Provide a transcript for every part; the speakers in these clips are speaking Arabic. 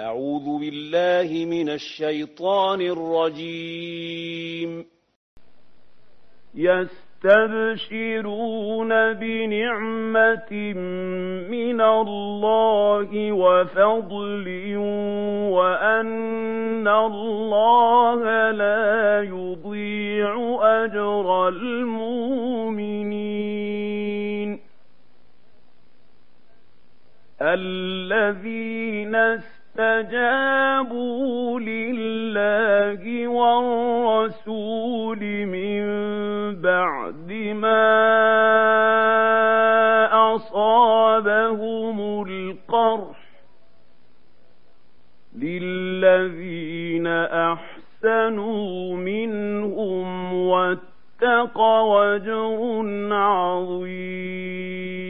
أعوذ بالله من الشيطان الرجيم. يستبشرون بنعمة من الله وفضل وأن الله لا يضيع أجر المؤمنين. الذين اسْتَجَابُوا لِلَّهِ وَالرَّسُولِ مِن بَعْدِ مَا أَصَابَهُمُ الْقَرْحُ لِلَّذِينَ أَحْسَنُوا مِنْهُمْ وَاتَّقَوْا أَجْرٌ عَظِيمٌ.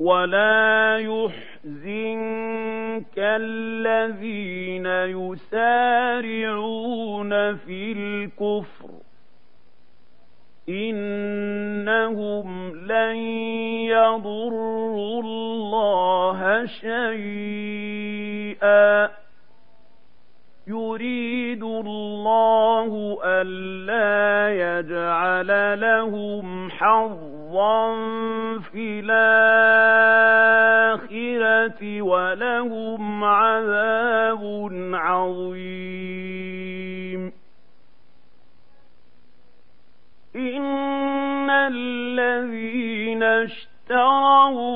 ولا يحزنك الذين يسارعون في الكفر إنهم لن يضروا الله شيئا يريد الله ألا يجعل لهم حظا في الآخرة ولهم عذاب عظيم. إن الذين اشتروا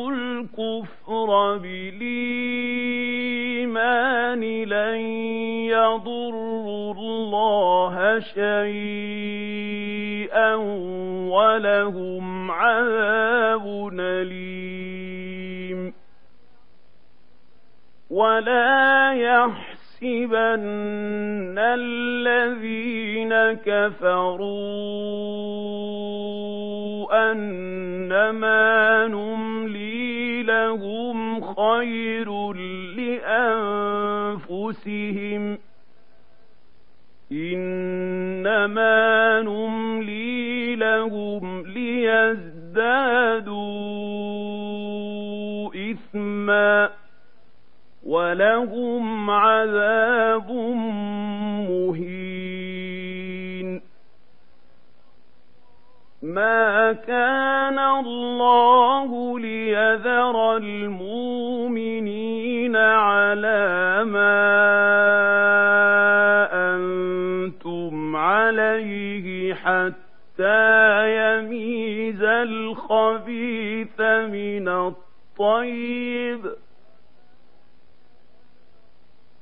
الكفر بالإيمان لن يضروا الله شيئا ولهم عذاب أليم. ولا يحسبن الذين كفروا أنما نملي لهم خير لأنفسهم إنما نملي لهم ليزدادوا ولهم عذاب مهين. ما كان الله ليذر المؤمنين على ما أنتم عليه حتى يميز الخبيث من الطيب.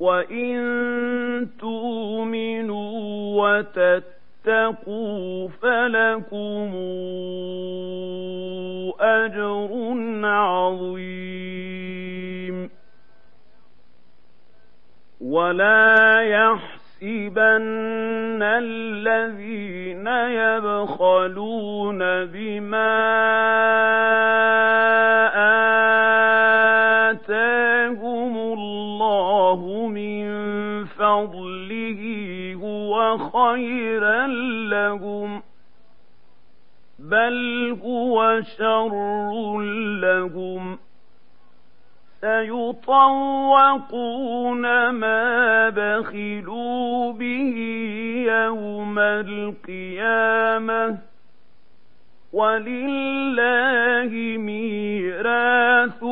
وإن تؤمنوا وتتقوا فلكم أجر عظيم ولا يحسبن الذين يبخلون بما فضله هو خيرا لهم بل هو شر لهم سيطوقون ما بخلوا به يوم القيامة ولله ميراث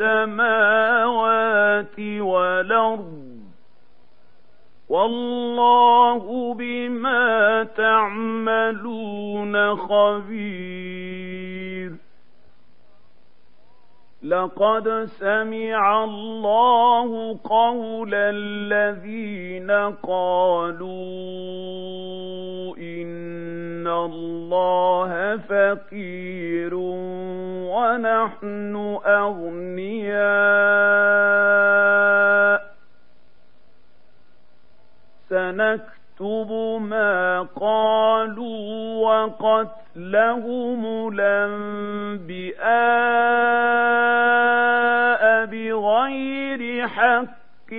السماوات والأرض والله بما تعملون خبير. لقد سمع الله قول الذين قالوا إن الله فقير ونحن أغنياء. سنكتب ما قالوا وقتلهم الأنبياء بغير حق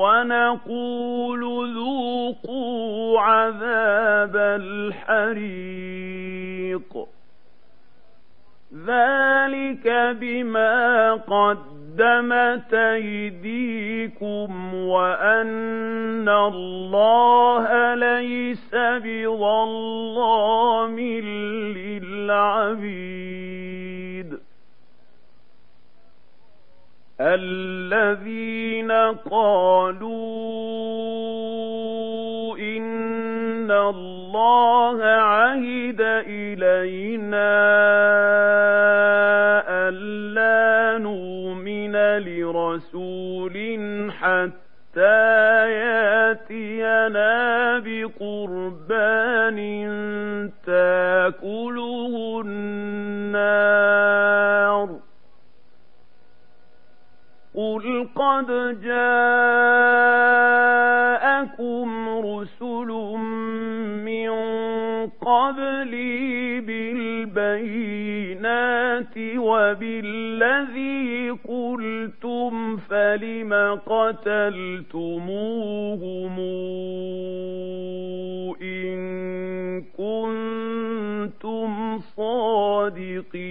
ونقول ذوقوا عذاب الحريق. ذلك بما قدمت أيديكم وأن الله ليس بظلام للعبيد. الذين قالوا الله عهد إلينا ألا نؤمن لرسول حتى ياتينا بقربان تاكله النار قل قد جاءكم رسل قبلي بالبينات وبالذي قلتم فلم قتلتموهم إن كنتم صادقين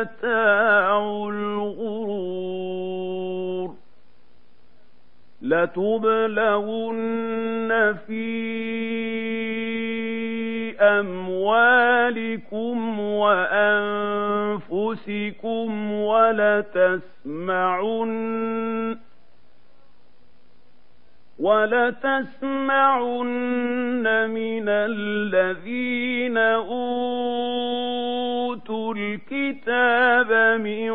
متاع الغرور لتبلغن في أموالكم وأنفسكم ولتسمعن ولتسمعن من الذين أوتوا الكتاب من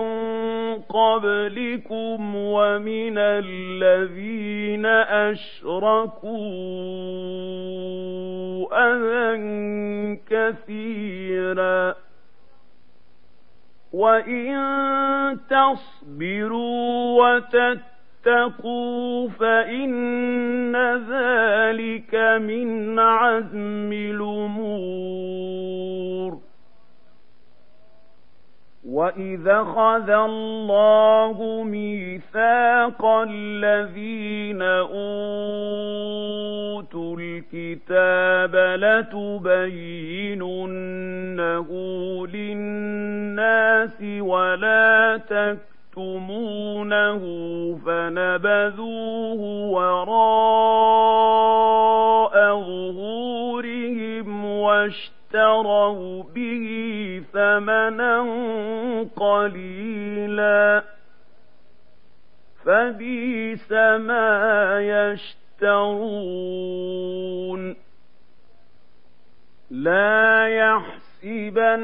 قبلكم ومن الذين أشركوا أذى كثيرا وإن تصبروا وتتقوا فإن ذلك من عزم الأمور. وَإِذَا خَذَ اللَّهُ مِيثَاقَ الَّذِينَ أُوتُوا الْكِتَابَ لَتُبَيِّنُنَّهُ لِلنَّاسِ وَلَا تَكْتُمُونَهُ فَنَبَذُوهُ وَرَاءَ ظُهُورِهِمْ وَاشْتَرَوْا اشتروا به ثمنا قليلا فبئس ما يشترون لا يحسبن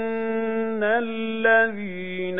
الذين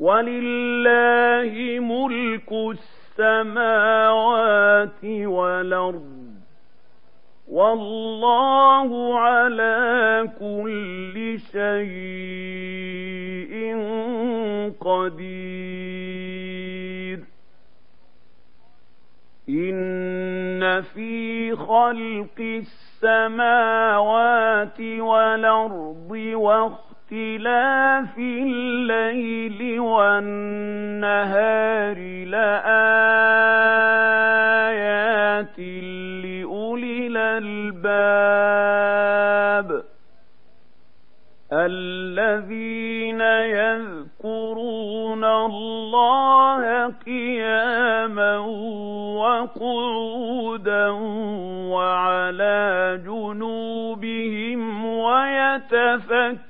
ولله ملك السماوات والأرض والله على كل شيء قدير. إن في خلق السماوات والأرض واختلاف الليل والنهار لآيات الألباب الذين يذكرون الله قياما وقعودا وعلى جنوبهم ويتفكرون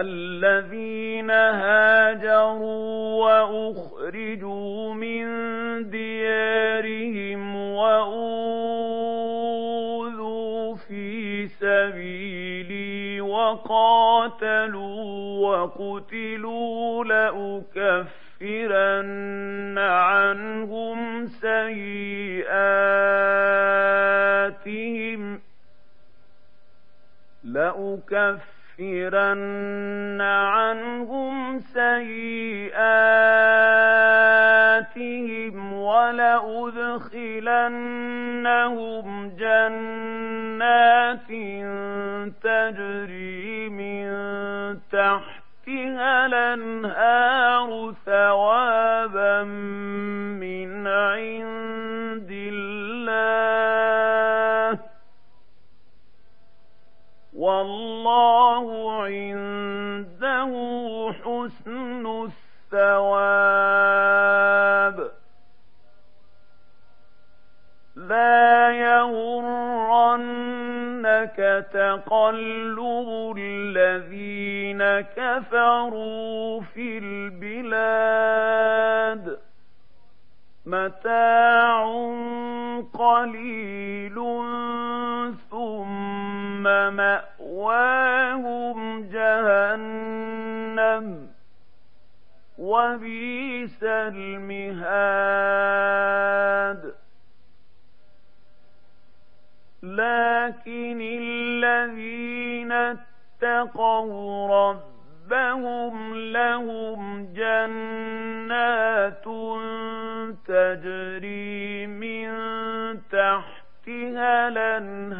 فالذين هاجروا وأخرجوا من ديارهم وأوذوا في سبيلي وقاتلوا وقتلوا لأكفرن الْمِهَادُ لَٰكِنِ الَّذِينَ اتَّقَوْا رَبَّهُمْ لَهُمْ جَنَّاتٌ تَجْرِي مِن تَحْتِهَا الْأَنْهَارُ.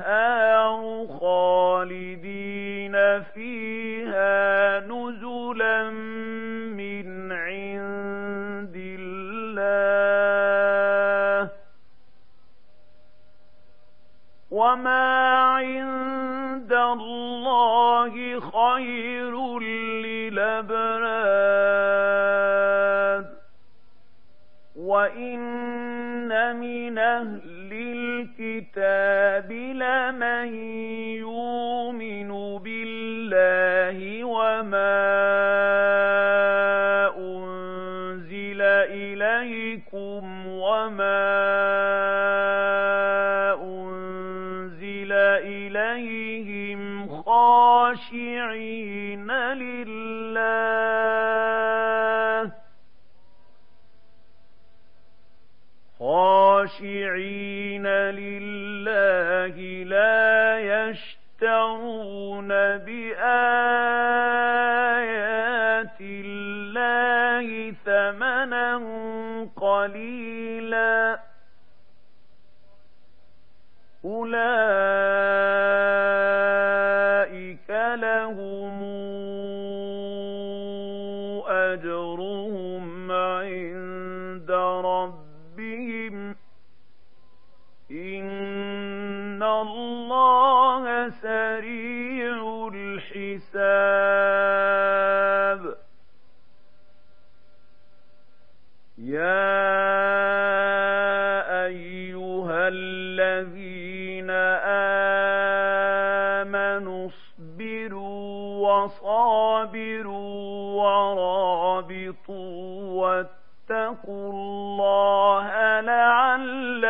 وَمَا عِندَ اللَّهِ خَيْرٌ لِّلْأَبْرَارِ وَإِنَّ مِنْ أَهْلِ الْكِتَابِ لَمَن يُؤْمِنُ خَاشِعِينَ لِلَّهِ لَا يَشْتَرُونَ بِآيَاتِ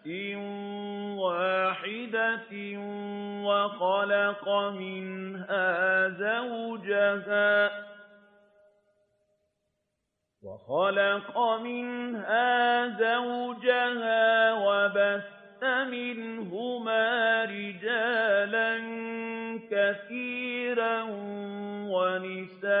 نَفْسٍ وَاحِدَةٍ وَخَلَقَ مِنْهَا زَوْجَهَا وَخَلَقَ مِنْهَا زَوْجَهَا وَبَثَّ مِنْهُمَا رِجَالًا كَثِيرًا وَنِسَاءً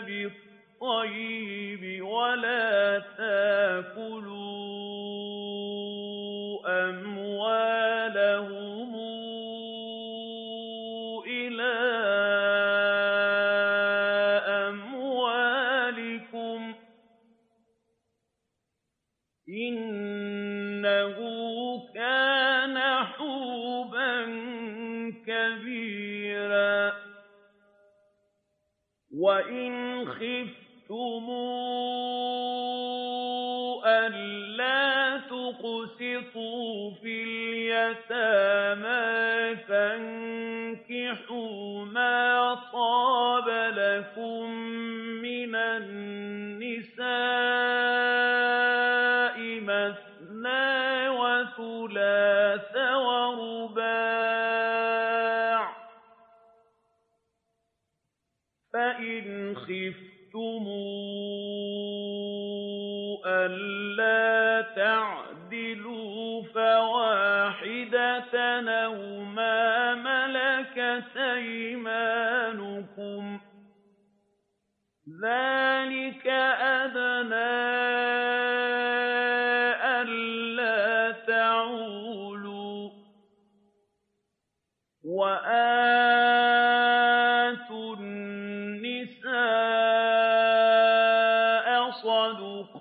بالطيب ولا وَآتُوا النِّسَاءَ صَدُقَاتِهِنَّ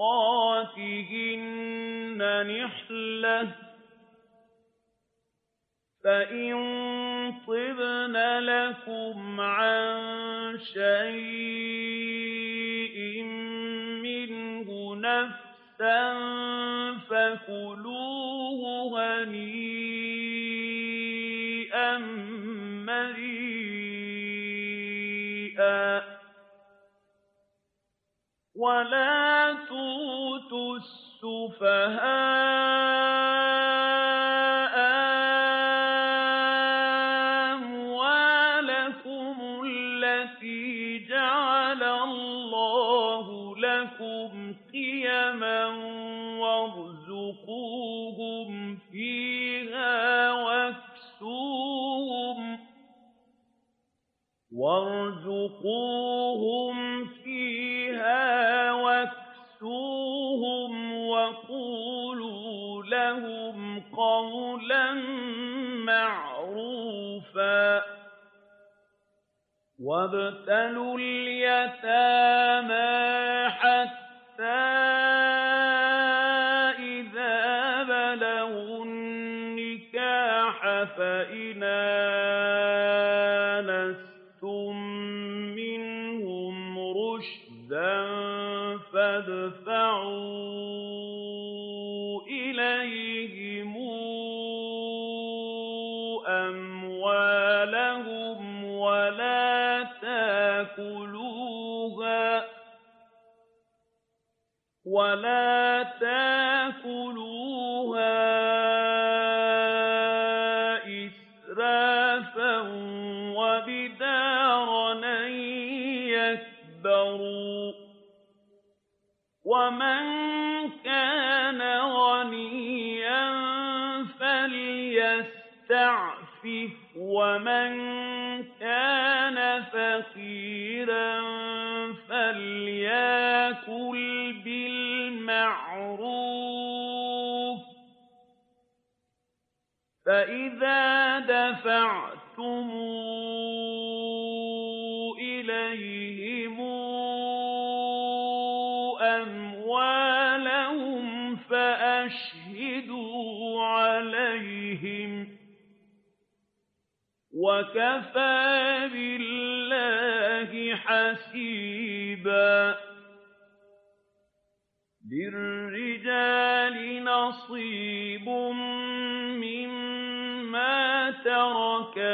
نِحْلَةً وابتلوا اليتامى حتى ولا تَقْضُمُوا إِلَيْهِمْ أَمْوَالَهُمْ فَأَشْهِدُوا عَلَيْهِمْ وَكَفَىٰ بِاللَّهِ حَسِيبًا لِلرِّجَالِ نَصِيبٌ مِّمَّا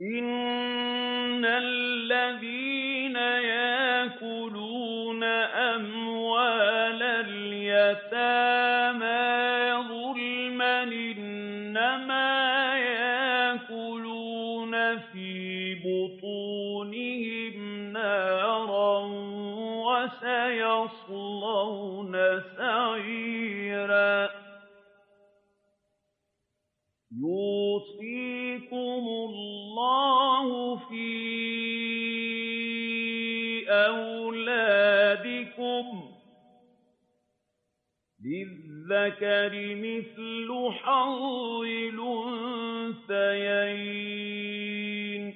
إِنَّ الَّذِينَ يَأْكُلُونَ أَمْوَالَ الْيَتَامَىٰ ظُلْمًا إِنَّمَا يَأْكُلُونَ فِي بُطُونِهِمْ نَارًا وَسَيَصْلَوْنَ سَعِيرًا يُوصِيكُمُ اللَّهُ فِي أَوْلَادِكُمْ ۖ لِلذَّكَرِ مِثْلُ حَظِّ الْأُنثَيَيْنِ ۚ.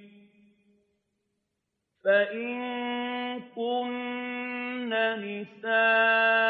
فَإِن كُنَّ نِسَاءً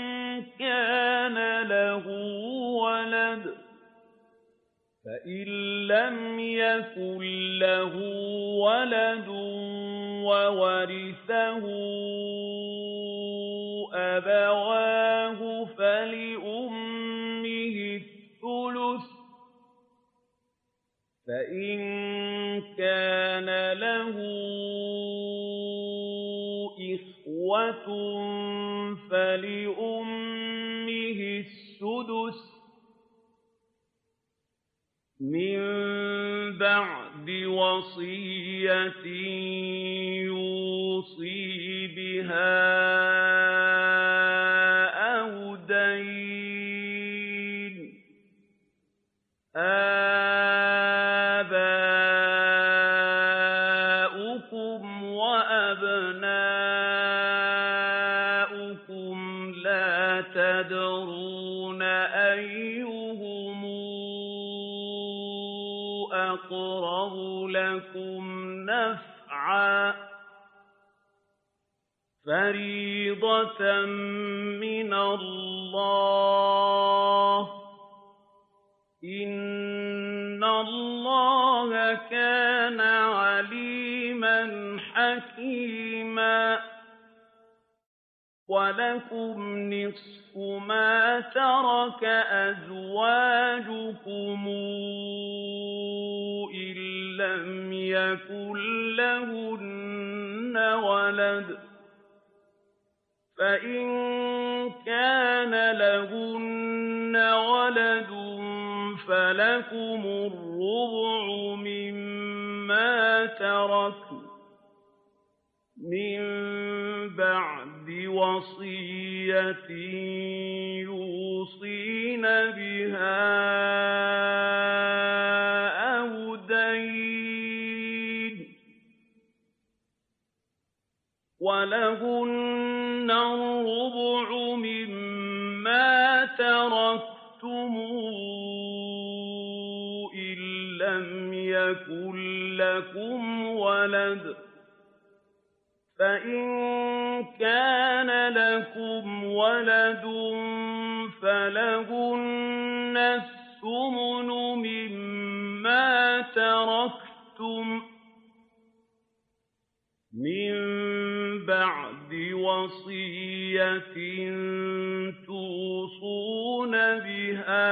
كَانَ لَهُ وَلَدٌ ۚ. فَإِن لَّمْ يَكُن لَّهُ وَلَدٌ وَوَرِثَهُ أَبَوَاهُ فَلِأُمِّهِ الثُّلُثُ ۚ. فَإِن كَانَ لَهُ إِخْوَةٌ فَلِأُمِّهِ وَصِيَّةٍ يُوصِي فَرِيضَةً مِّنَ اللَّهِ ۗ إِنَّ اللَّهَ كَانَ عَلِيمًا حَكِيمًا وَلَكُمْ نِصْفُ مَا تَرَكَ أَزْوَاجُكُمْ فَإِن كَانَ لَهُنَّ وَلَدٌ فَلَكُمُ الرُّبُعُ مِمَّا تَرَكْنَ مِن بَعْدِ وَصِيَّةٍ يُوصِينَ بِهَا لَّكُمْ وَلَدٌ فَإِن كَانَ لَكُمْ وَلَدٌ فَلَهُنَّ الثُّمُنُ مِمَّا تَرَكْتُم مِّن بَعْدِ وَصِيَّةٍ تُوصُونَ بِهَا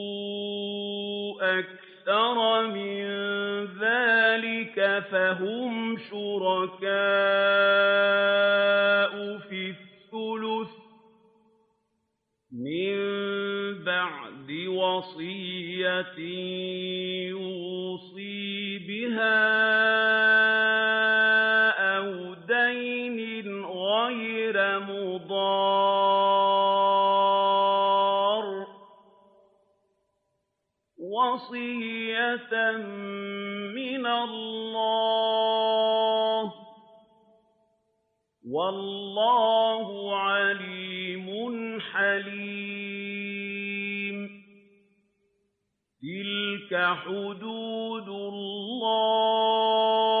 أَكْثَرَ مِن ذَٰلِكَ فَهُمْ شُرَكَاءُ فِي الثُّلُثِ ۚ مِن بَعْدِ وَصِيَّةٍ يُوصِي بِهَا وَصِيَّةً مِّنَ اللَّهِ ۗ وَاللَّهُ عَلِيمٌ حَلِيمٌ تِلْكَ حُدُودُ اللَّهِ ۚ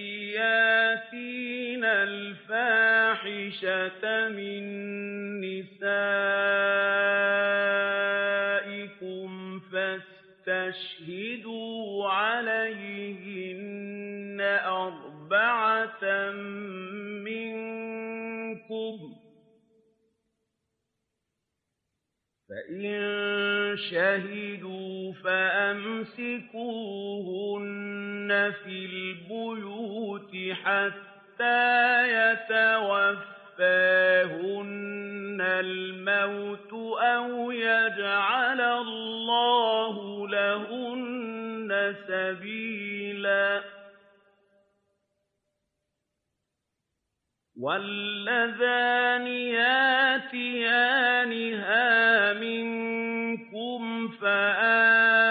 يَأْتِينَ الْفَاحِشَةَ مِن نِّسَائِكُمْ فَاسْتَشْهِدُوا عَلَيْهِنَّ أَرْبَعَةً مِّنكُمْ ۖ فَإِن شَهِدُوا فَأَمْسِكُوهُنَّ فِي حَتَّىٰ يَتَوَفَّاهُنَّ الْمَوْتُ أَوْ يَجْعَلَ اللَّهُ لَهُنَّ سَبِيلًا. وَاللَّذَانِ يَأْتِيَانِهَا مِنكُمْ فَآذُوهُمَا ۖ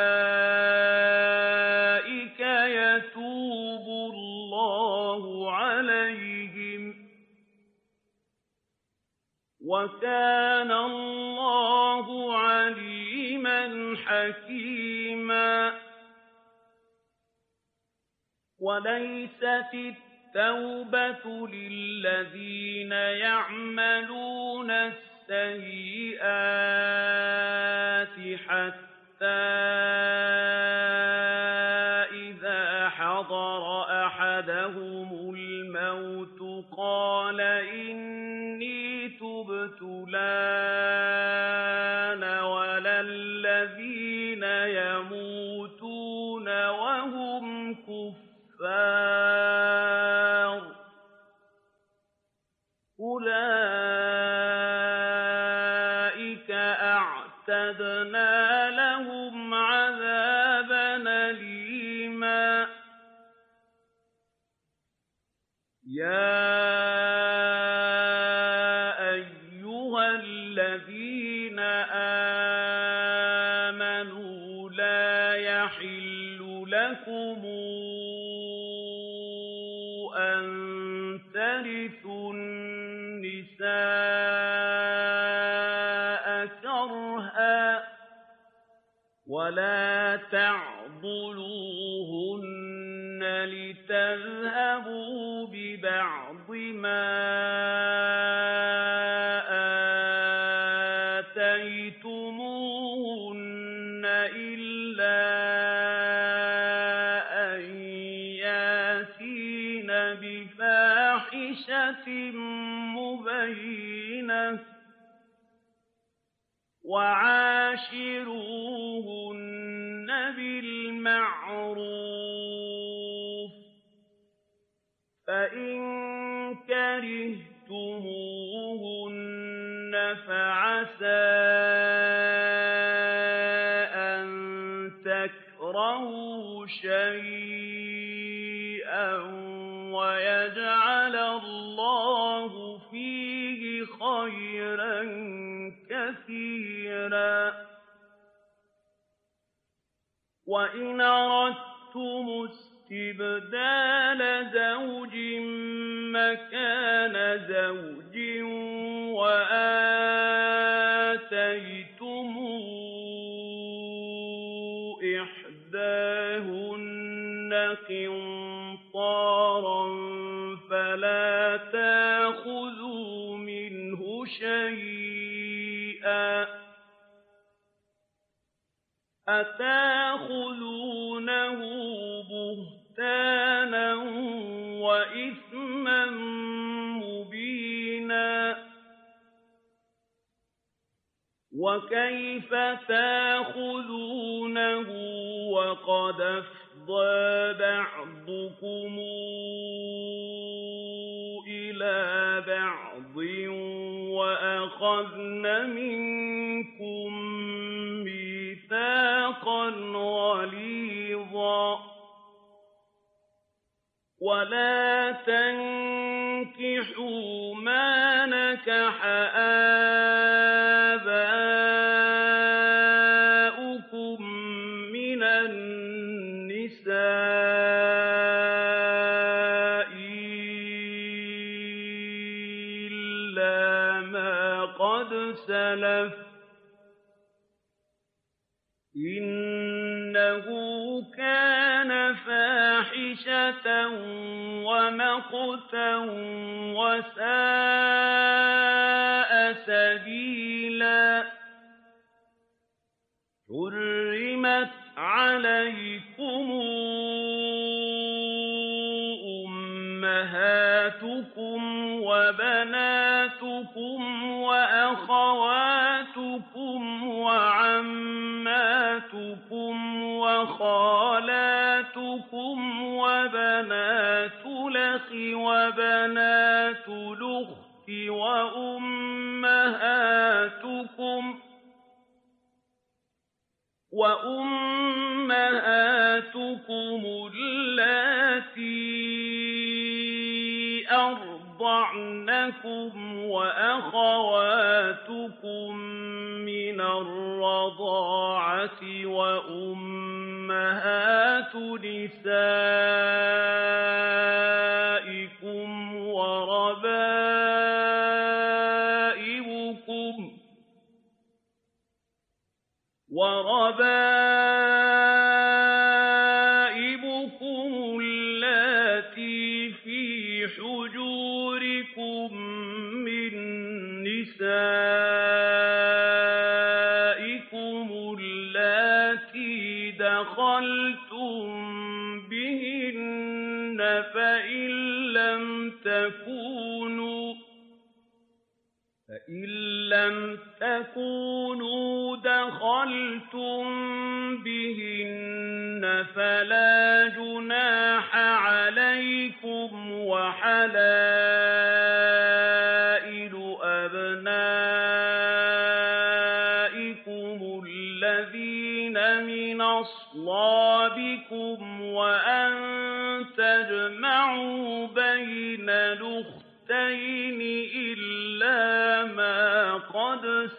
وَكَانَ اللَّهُ عَلِيمًا حَكِيمًا. وَلَيْسَتِ التَّوْبَةُ لِلَّذِينَ يَعْمَلُونَ السَّيِّئَاتِ حَتَّىٰ أَن تَرِثُوا النِّسَاءَ كَرْهًا ۖ وَلَا تَعْضُلُوهُنَّ لِتَذْهَبُوا بِبَعْضِ مَا وَإِنْ أَرَدتُّمُ اسْتِبْدَالَ زَوْجٍ مَّكَانَ زَوْجٍ وَآتَيْتُمْ وَكَيْفَ تَأْخُذُونَهُ وَقَدْ أَفْضَىٰ بَعْضُكُمْ إِلَىٰ بَعْضٍ وَأَخَذْنَ مِنكُم مِّيثَاقًا غَلِيظًا. وَلَا تَنكِحُوا مَا نَكَحَ آبَاؤُكُم إِلَّا مَا قَدْ سَلَفَ ۚ. إِنَّهُ كَانَ فَاحِشَةً وَمَقْتًا وَسَاءَ سَبِيلًا. حُرِّمَتْ عَلَيْكُمْ وَأَخَوَاتُكُمْ وَعَمَّاتُكُمْ وَخَالَاتُكُمْ وَبَنَاتُ الْأَخِ وَبَنَاتُ الْأُخْتِ وَأُمَّهَاتُكُمُ اللَّاتِي أَرْضَعْنَكُمْ وَأَخَوَاتُكُم مِّنَ الرَّضَاعَةِ وَأُمَّهَاتُ نِسَائِكُمْ وَرَبَائِبُكُمُ اللَّاتِي لَّمْ تَكُونُوا دَخَلْتُم بِهِنَّ فَلَا جُنَاحَ عَلَيْكُمْ ۚ وَحَلَائِلُ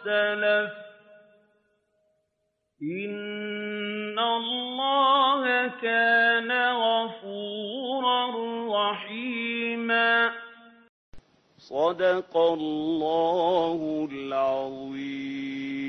سَلَفَ ۗ إِنَّ اللَّهَ كَانَ غَفُورًا رَّحِيمًا. صدق الله العظيم.